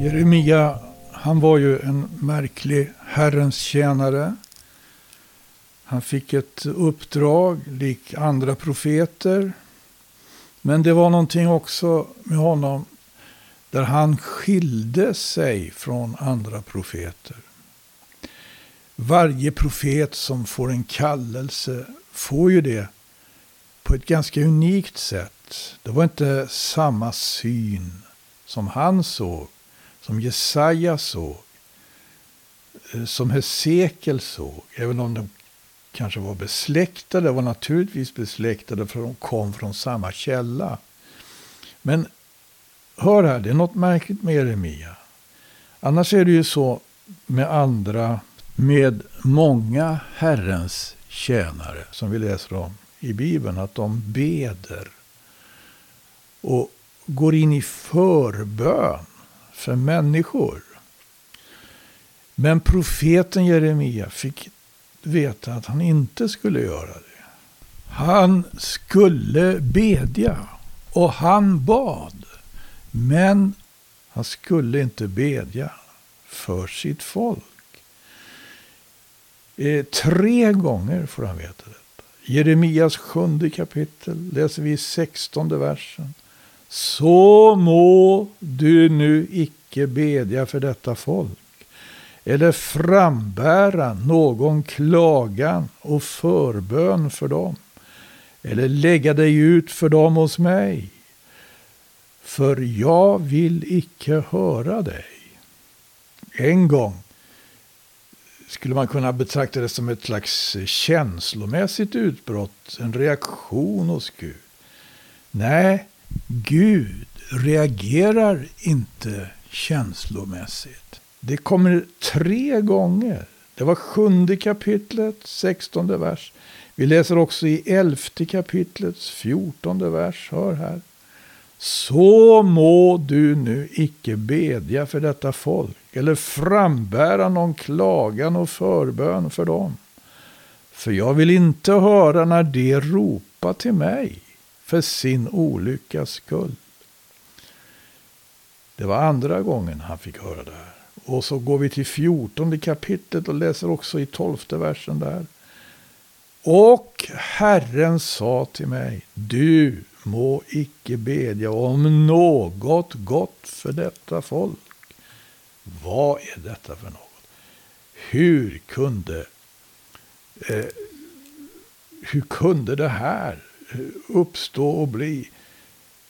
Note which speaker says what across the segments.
Speaker 1: Jeremia, han var ju en märklig Herrens tjänare. Han fick ett uppdrag lik andra profeter. Men det var någonting också med honom där han skilde sig från andra profeter. Varje profet som får en kallelse får ju det på ett ganska unikt sätt. Det var inte samma syn som han såg, som Jesaja såg, eh, som Hesekiel såg, även om de kanske var besläktade, var naturligtvis besläktade för de kom från samma källa. Men hör här, det är något märkligt med Jeremia. Annars är det ju så med andra, med många Herrens tjänare som vi läser om i Bibeln, att de beder och går in i förbön för människor. Men profeten Jeremia fick veta att han inte skulle göra det. Han skulle bedja och han bad. Men han skulle inte bedja för sitt folk. Eh, tre gånger får han veta detta. Jeremias sjunde kapitel läser vi i sextonde versen. Så må du nu icke bedja för detta folk eller frambära någon klagan och förbön för dem eller lägga dig ut för dem hos mig. För jag vill icke höra dig. En gång skulle man kunna betrakta det som ett slags känslomässigt utbrott, en reaktion hos Gud. Nej, Gud reagerar inte känslomässigt. Det kommer tre gånger. Det var sjunde kapitlet, sextonde vers. Vi läser också i elfte kapitlets fjortonde vers. Hör här. Så må du nu icke bedja för detta folk eller frambära någon klagan och förbön för dem. För jag vill inte höra när de ropar till mig för sin olyckas skull. Det var andra gången han fick höra det här. Och så går vi till fjortonde kapitlet och läser också i tolfte versen där. Och Herren sa till mig, du må icke bedja om något gott för detta folk. Vad är detta för något? Hur kunde, eh, hur kunde det här uppstå och bli?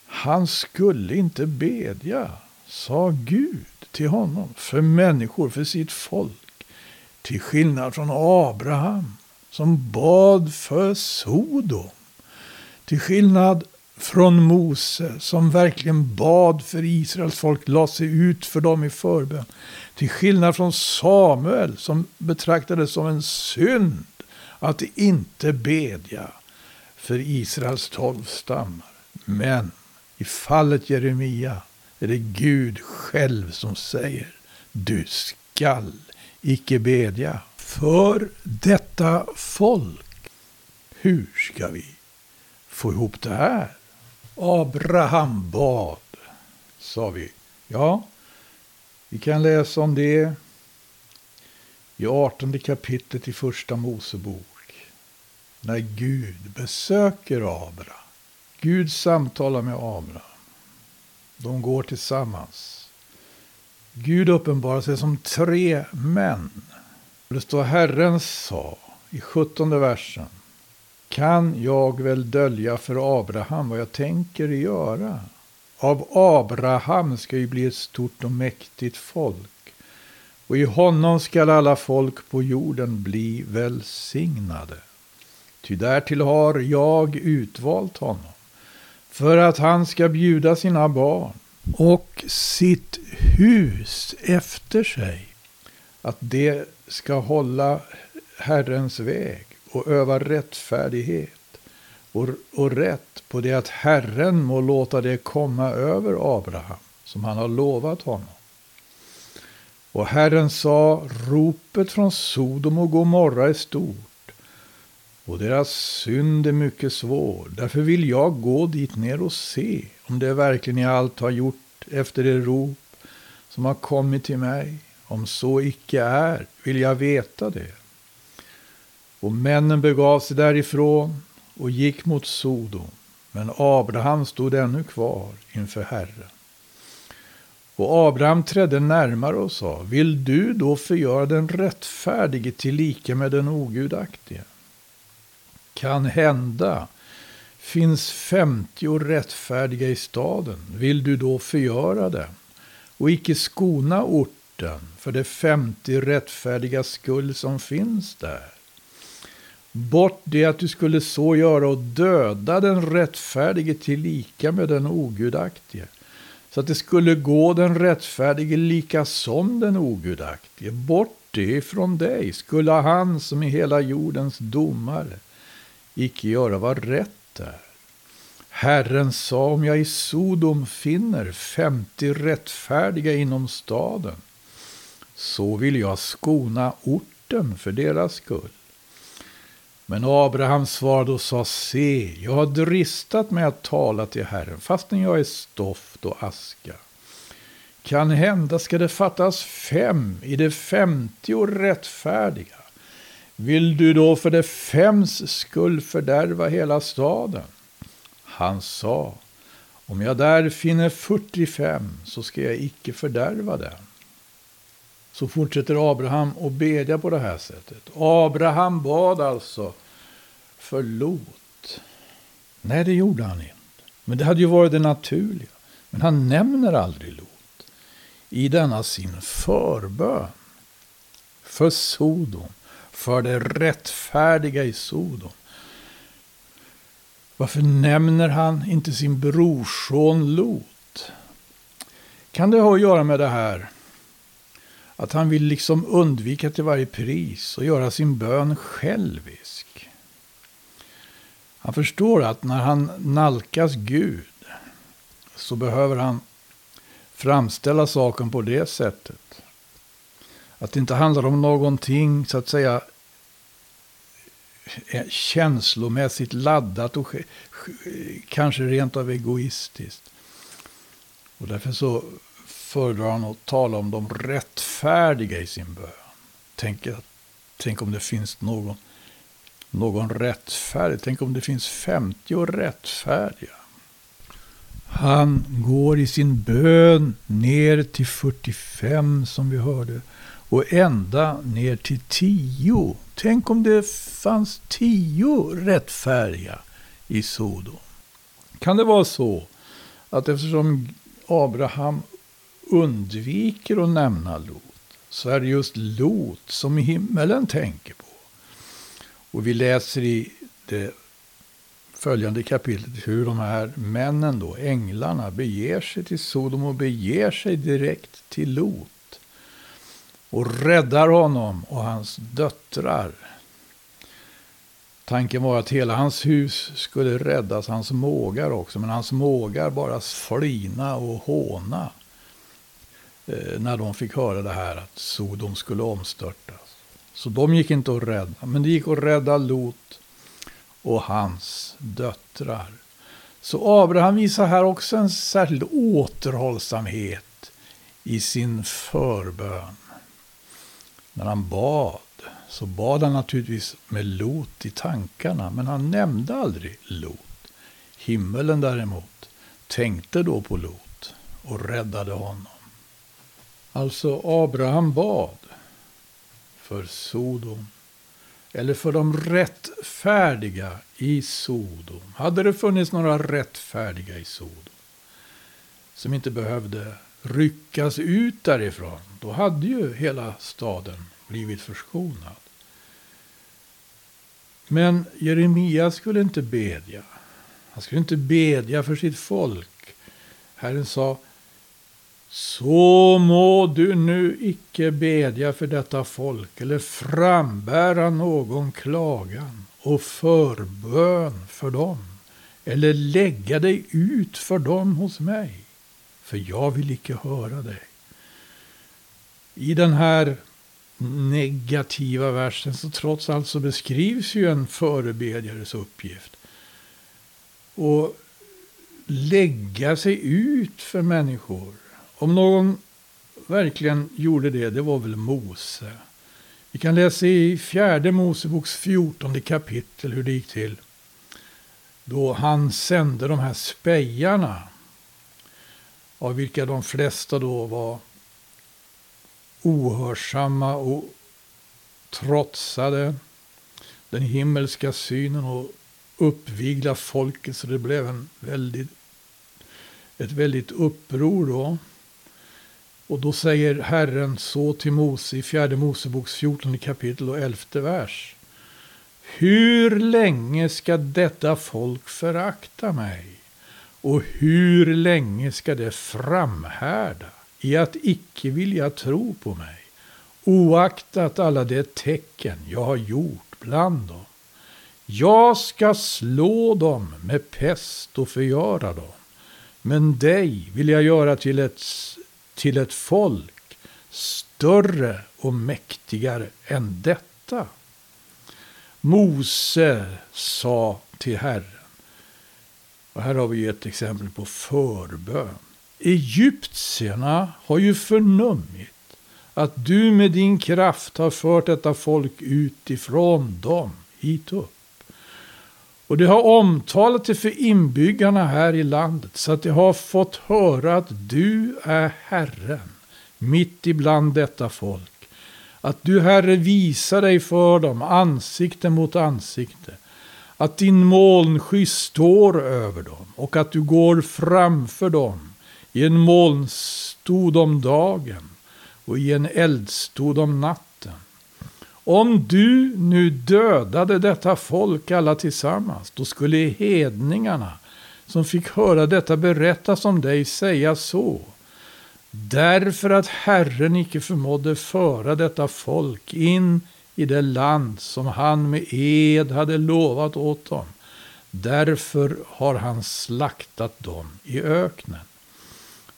Speaker 1: Han skulle inte bedja, sa Gud till honom, för människor, för sitt folk. Till skillnad från Abraham, som bad för Sodom. Till skillnad från Mose som verkligen bad för Israels folk, la sig ut för dem i förbön. Till skillnad från Samuel som betraktade det som en synd att inte bedja för Israels tolv stammar. Men i fallet Jeremia är det Gud själv som säger du skall icke bedja för detta folk. Hur ska vi få ihop det här? Abraham bad, sa vi. Ja, vi kan läsa om det i 18 kapitlet i första Mosebok. När Gud besöker Abraham. Gud samtalar med Abraham. De går tillsammans. Gud uppenbarar sig som tre män. Det står Herren sa i 17 versen kan jag väl dölja för Abraham vad jag tänker göra. Av Abraham ska ju bli ett stort och mäktigt folk. Och i honom skall alla folk på jorden bli välsignade. Ty därtill har jag utvalt honom. För att han ska bjuda sina barn och sitt hus efter sig. Att det ska hålla Herrens väg och öva rättfärdighet och, och rätt på det att Herren må låta det komma över Abraham som han har lovat honom. Och Herren sa, ropet från Sodom och Gomorra är stort och deras synd är mycket svår. Därför vill jag gå dit ner och se om det verkligen i allt har gjort efter det rop som har kommit till mig? Om så icke är, vill jag veta det. Och männen begav sig därifrån och gick mot Sodom. Men Abraham stod ännu kvar inför Herren. Och Abraham trädde närmare och sa, vill du då förgöra den rättfärdige till lika med den ogudaktige? Kan hända finns femtio rättfärdiga i staden, vill du då förgöra det? Och icke skona orten för de femtio rättfärdiga skull som finns där. Bort det att du skulle så göra och döda den rättfärdige till lika med den ogudaktige. Så att det skulle gå den rättfärdige lika som den ogudaktige. Bort det ifrån dig skulle han som är hela jordens domare icke göra vad rätt är. Herren sa om jag i Sodom finner femtio rättfärdiga inom staden så vill jag skona orten för deras skull. Men Abraham svarade och sa, se, jag har dristat mig att tala till Herren, fastän jag är stoft och aska. Kan hända ska det fattas fem i de femtio rättfärdiga. Vill du då för det fems skull fördärva hela staden? Han sa, om jag där finner 45 så ska jag icke fördärva den. Så fortsätter Abraham att bedja på det här sättet. Abraham bad alltså för Lot. Nej, det gjorde han inte. Men det hade ju varit det naturliga. Men han nämner aldrig Lot i denna sin förbön för Sodom, för det rättfärdiga i Sodom. Varför nämner han inte sin brorson Lot? Kan det ha att göra med det här att han vill liksom undvika till varje pris och göra sin bön självisk? Han förstår att när han nalkas Gud så behöver han framställa saken på det sättet. Att det inte handlar om någonting så att säga Eh, känslomässigt laddat och kanske rent av egoistiskt. Och därför så föredrar han att tala om de rättfärdiga i sin bön. Tänk, eh, tänk om det finns någon, någon rättfärdig. Tänk om det finns 50 rättfärdiga. Han går i sin bön ner till 45 som vi hörde. Och ända ner till 10 Tänk om det fanns tio rättfärdiga i Sodom. Kan det vara så att eftersom Abraham undviker att nämna Lot så är det just Lot som himmelen tänker på. Och vi läser i det följande kapitlet hur de här männen då, änglarna, beger sig till Sodom och beger sig direkt till Lot och räddar honom och hans döttrar. Tanken var att hela hans hus skulle räddas, hans mågar också. Men hans mågar bara flina och håna. Eh, när de fick höra det här att Sodom skulle omstörtas. Så de gick inte att rädda. Men det gick att rädda Lot och hans döttrar. Så Abraham visar här också en särskild återhållsamhet i sin förbön. När han bad så bad han naturligtvis med Lot i tankarna, men han nämnde aldrig Lot. Himmelen däremot tänkte då på Lot och räddade honom. Alltså Abraham bad för Sodom, eller för de rättfärdiga i Sodom. Hade det funnits några rättfärdiga i Sodom som inte behövde ryckas ut därifrån, då hade ju hela staden blivit förskonad. Men Jeremia skulle inte bedja. Han skulle inte bedja för sitt folk. Herren sa, så må du nu icke bedja för detta folk eller frambära någon klagan och förbön för dem eller lägga dig ut för dem hos mig för jag vill icke höra dig. I den här negativa versen så trots allt så beskrivs ju en förebedjares uppgift. Och lägga sig ut för människor. Om någon verkligen gjorde det, det var väl Mose. Vi kan läsa i fjärde Moseboks fjortonde kapitel hur det gick till. Då han sände de här spejarna, av vilka de flesta då var ohörsamma och trotsade den himmelska synen och uppvigla folket så det blev en väldigt, ett väldigt uppror då. Och då säger Herren så till Mose i fjärde Moseboks 14 kapitel och 11 vers. Hur länge ska detta folk förakta mig? Och hur länge ska det framhärda i att icke vilja tro på mig? Oaktat alla de tecken jag har gjort bland dem. Jag ska slå dem med pest och förgöra dem. Men dig vill jag göra till ett, till ett folk större och mäktigare än detta. Mose sa till Herren, och här har vi ett exempel på förbön. Egyptierna har ju förnummit att du med din kraft har fört detta folk utifrån dem hit upp. Och det har omtalat det för inbyggarna här i landet så att de har fått höra att du är Herren mitt ibland detta folk. Att du Herre visar dig för dem ansikte mot ansikte. Att din molnsky står över dem och att du går framför dem i en molnstod om dagen och i en eldstod om natten. Om du nu dödade detta folk alla tillsammans, då skulle hedningarna som fick höra detta berättas om dig säga så. Därför att Herren icke förmådde föra detta folk in i det land som han med ed hade lovat åt dem. Därför har han slaktat dem i öknen.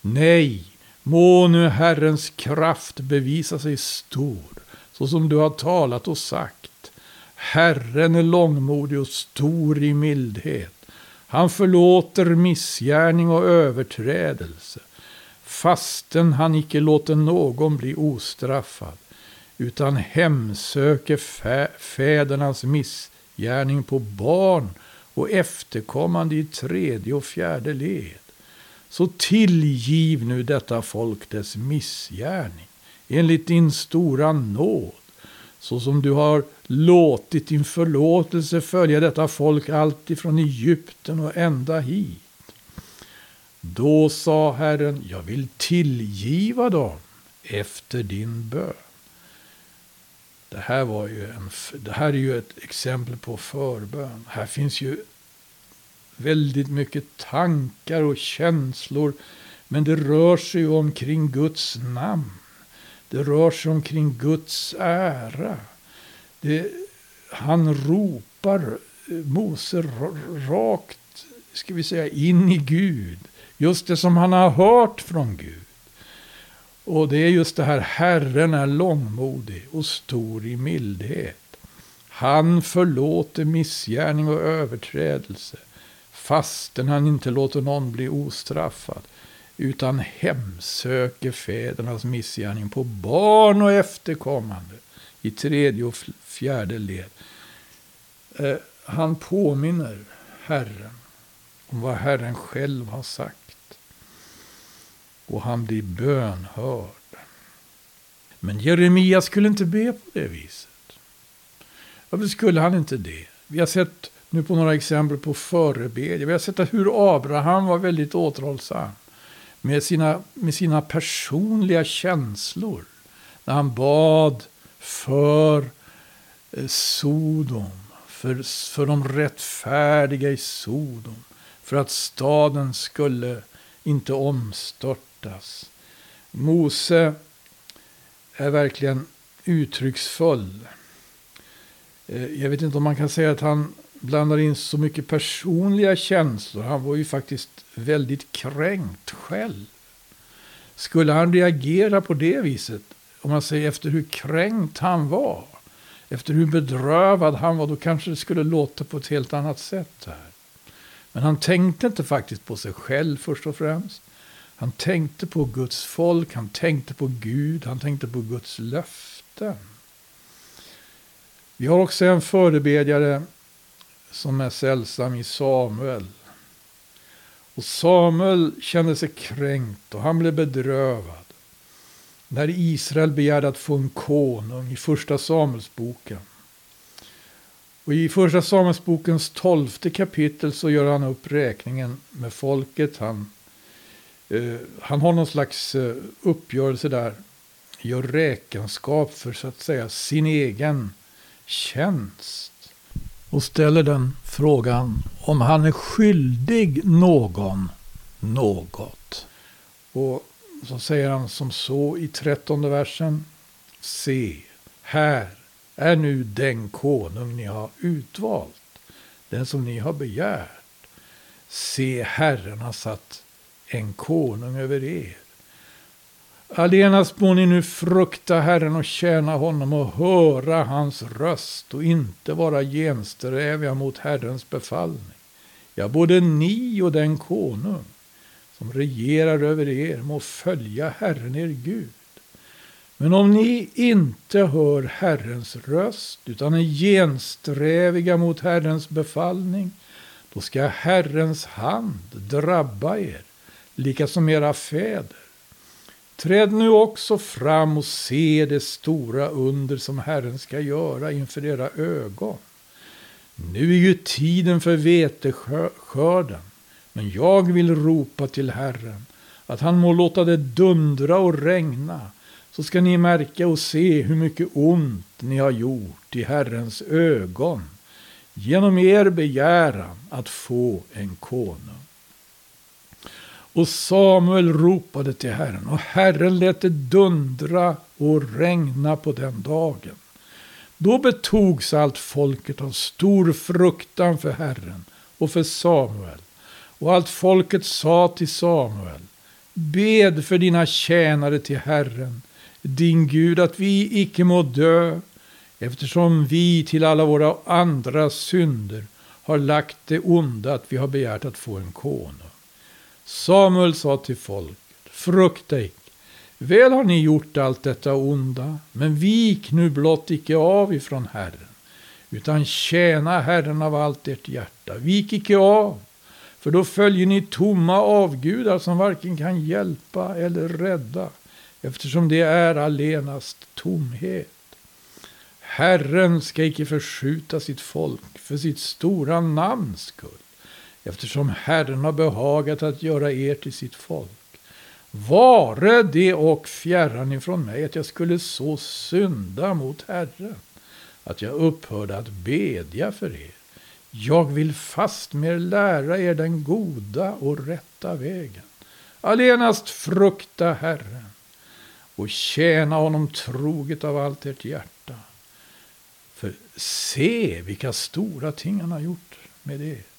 Speaker 1: Nej, må nu Herrens kraft bevisa sig stor, så som du har talat och sagt. Herren är långmodig och stor i mildhet. Han förlåter missgärning och överträdelse fastän han icke låter någon bli ostraffad, utan hemsöker fä fädernas missgärning på barn och efterkommande i tredje och fjärde led. Så tillgiv nu detta folk dess missgärning, enligt din stora nåd, så som du har låtit din förlåtelse följa detta folk alltifrån Egypten och ända hit. Då sa Herren, jag vill tillgiva dem efter din bön. Det här, var ju en, det här är ju ett exempel på förbön. Här finns ju väldigt mycket tankar och känslor. Men det rör sig omkring Guds namn. Det rör sig omkring Guds ära. Det, han ropar eh, Mose rakt, ska vi säga, in i Gud. Just det som han har hört från Gud. Och det är just det här, Herren är långmodig och stor i mildhet. Han förlåter missgärning och överträdelse, fastän han inte låter någon bli ostraffad, utan hemsöker fädernas missgärning på barn och efterkommande i tredje och fjärde led. Eh, han påminner Herren om vad Herren själv har sagt och han blir bönhörd. Men Jeremia skulle inte be på det viset. Varför skulle han inte det? Vi har sett nu på några exempel på förebedjan. Vi har sett hur Abraham var väldigt återhållsam med sina, med sina personliga känslor. När han bad för eh, Sodom, för, för de rättfärdiga i Sodom. För att staden skulle inte omstört hjärtas. Mose är verkligen uttrycksfull. Eh, jag vet inte om man kan säga att han blandar in så mycket personliga känslor. Han var ju faktiskt väldigt kränkt själv. Skulle han reagera på det viset, om man säger efter hur kränkt han var, efter hur bedrövad han var, då kanske det skulle låta på ett helt annat sätt här. Men han tänkte inte faktiskt på sig själv först och främst. Han tänkte på Guds folk, han tänkte på Gud, han tänkte på Guds löften. Vi har också en förebedjare som är sällsam i Samuel. Och Samuel kände sig kränkt och han blev bedrövad. När Israel begärde att få en konung i första Samuelsboken. Och i första Samuelsbokens tolfte kapitel så gör han upp räkningen med folket. Han, eh, han har någon slags eh, uppgörelse där. Gör räkenskap för så att säga sin egen tjänst. Och ställer den frågan om han är skyldig någon något. Och så säger han som så i trettonde versen. Se, här är nu den konung ni har utvalt, den som ni har begärt. Se, Herren har satt en konung över er. Allenast må ni nu frukta Herren och tjäna honom och höra hans röst och inte vara gensträviga mot Herrens befallning. Ja, både ni och den konung som regerar över er må följa Herren er Gud. Men om ni inte hör Herrens röst utan är gensträviga mot Herrens befallning, då ska Herrens hand drabba er, lika som era fäder. Träd nu också fram och se det stora under som Herren ska göra inför era ögon. Nu är ju tiden för veteskörden, men jag vill ropa till Herren att han må låta det dundra och regna så ska ni märka och se hur mycket ont ni har gjort i Herrens ögon genom er begäran att få en konung. Och Samuel ropade till Herren och Herren lät det dundra och regna på den dagen. Då betogs allt folket av stor fruktan för Herren och för Samuel. Och allt folket sa till Samuel, bed för dina tjänare till Herren din Gud, att vi icke må dö, eftersom vi till alla våra andra synder har lagt det onda att vi har begärt att få en konung. Samuel sa till folket, frukta icke, väl har ni gjort allt detta onda, men vik nu blott icke av ifrån Herren, utan tjäna Herren av allt ert hjärta, vik icke av, för då följer ni tomma avgudar som varken kan hjälpa eller rädda eftersom det är allenast tomhet. Herren ska icke förskjuta sitt folk för sitt stora namns skull, eftersom Herren har behagat att göra er till sitt folk. Vare det och fjärran ifrån mig att jag skulle så synda mot Herren, att jag upphörde att bedja för er. Jag vill fastmer lära er den goda och rätta vägen. Allenast frukta Herren och tjäna honom troget av allt ert hjärta. För se vilka stora ting han har gjort med er.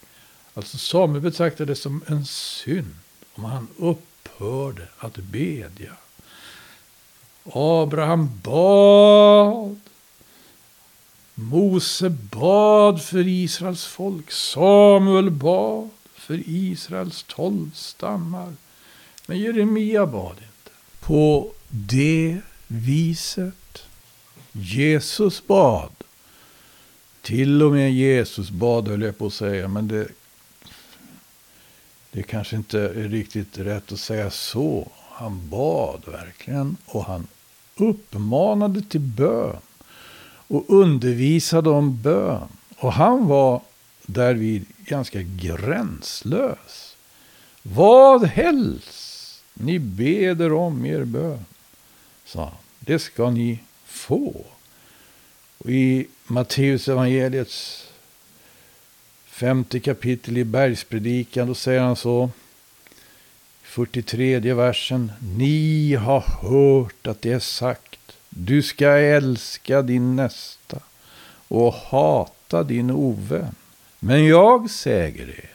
Speaker 1: Alltså Samuel betraktade det som en synd om han upphörde att bedja. Abraham bad. Mose bad för Israels folk. Samuel bad för Israels tolv stammar. Men Jeremia bad inte. På det viset. Jesus bad. Till och med Jesus bad, höll jag på att säga. Men det, det kanske inte är riktigt rätt att säga så. Han bad verkligen och han uppmanade till bön. Och undervisade om bön. Och han var därvid ganska gränslös. Vad helst ni beder om er bön sa han. Det ska ni få. Och I Matteus evangeliets femte kapitel i bergspredikan, då säger han så. 43 versen. Ni har hört att det är sagt. Du ska älska din nästa och hata din ovän. Men jag säger er.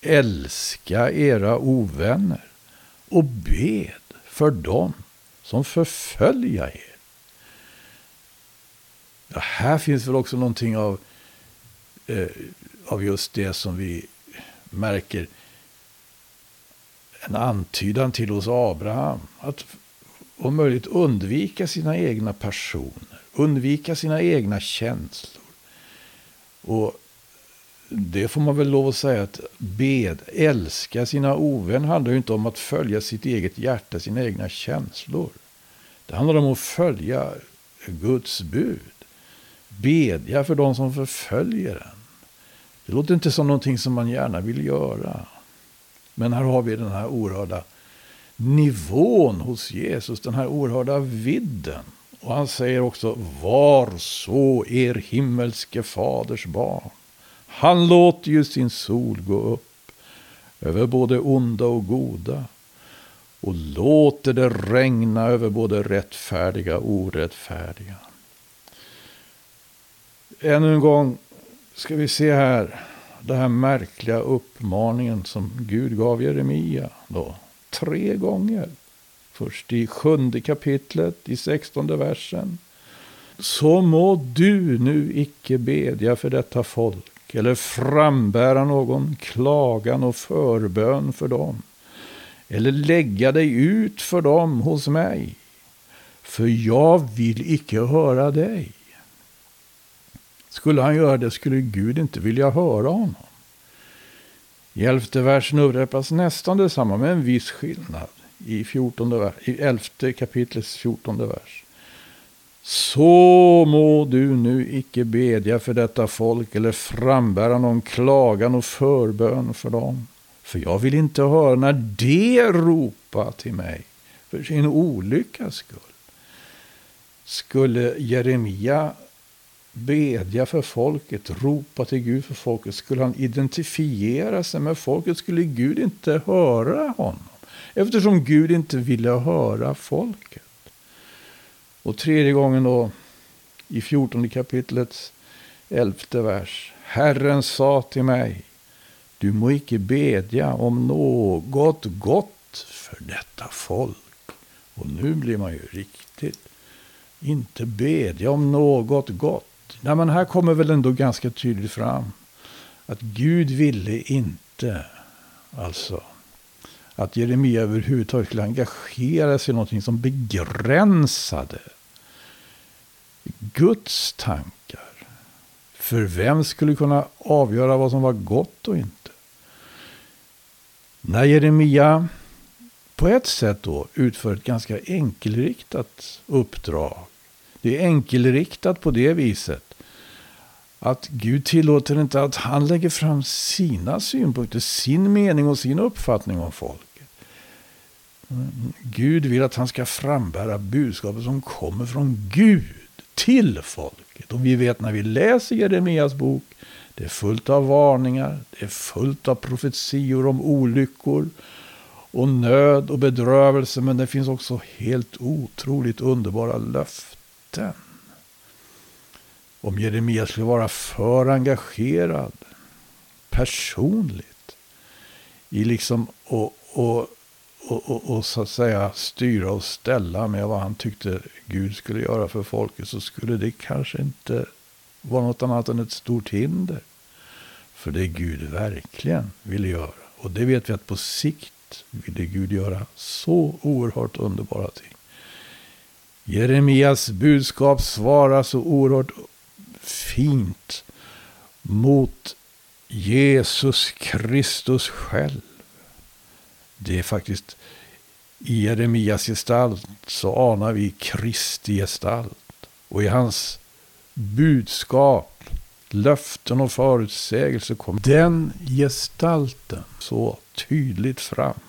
Speaker 1: Älska era ovänner och bed för dem som förfölja er. Ja, här finns väl också någonting av, eh, av just det som vi märker en antydan till hos Abraham. Att om möjligt undvika sina egna passioner. Undvika sina egna känslor. Och det får man väl lov att säga att bed, älska sina ovänner handlar ju inte om att följa sitt eget hjärta, sina egna känslor. Det handlar om att följa Guds bud. Bedja för de som förföljer en. Det låter inte som någonting som man gärna vill göra. Men här har vi den här oerhörda nivån hos Jesus, den här oerhörda vidden. Och han säger också, var så er himmelske faders barn. Han låter ju sin sol gå upp över både onda och goda och låter det regna över både rättfärdiga och orättfärdiga. Ännu en gång ska vi se här den här märkliga uppmaningen som Gud gav Jeremia. Då, tre gånger. Först i sjunde kapitlet, i sextonde versen. Så må du nu icke bedja för detta folk eller frambära någon klagan och förbön för dem. Eller lägga dig ut för dem hos mig. För jag vill icke höra dig. Skulle han göra det skulle Gud inte vilja höra honom. I elfte versen upprepas nästan detsamma med en viss skillnad. I, 14, i elfte kapitlets fjortonde vers. Så må du nu icke bedja för detta folk eller frambära någon klagan och förbön för dem. För jag vill inte höra när de ropa till mig för sin olyckas skull. Skulle Jeremia bedja för folket, ropa till Gud för folket, skulle han identifiera sig med folket skulle Gud inte höra honom. Eftersom Gud inte ville höra folket. Och tredje gången då i 14 kapitlets elfte vers. Herren sa till mig, du må icke bedja om något gott för detta folk. Och nu blir man ju riktigt, inte bedja om något gott. Nej, men här kommer väl ändå ganska tydligt fram att Gud ville inte, alltså, att Jeremia överhuvudtaget skulle engagera sig i någonting som begränsade Guds tankar. För vem skulle kunna avgöra vad som var gott och inte? När Jeremia på ett sätt då utför ett ganska enkelriktat uppdrag. Det är enkelriktat på det viset att Gud tillåter inte att han lägger fram sina synpunkter, sin mening och sin uppfattning om folket. Gud vill att han ska frambära budskapet som kommer från Gud till folket. Och vi vet när vi läser Jeremias bok, det är fullt av varningar, det är fullt av profetior om olyckor och nöd och bedrövelse, men det finns också helt otroligt underbara löften. Om Jeremia skulle vara för engagerad personligt i liksom och, och och, och, och, så att säga styra och ställa med vad han tyckte Gud skulle göra för folket så skulle det kanske inte vara något annat än ett stort hinder. För det Gud verkligen ville göra. Och det vet vi att på sikt ville Gud göra så oerhört underbara ting. Jeremias budskap svarar så oerhört fint mot Jesus Kristus själv. Det är faktiskt i Jeremias gestalt så anar vi Kristi gestalt. Och i hans budskap, löften och förutsägelser kom den gestalten så tydligt fram.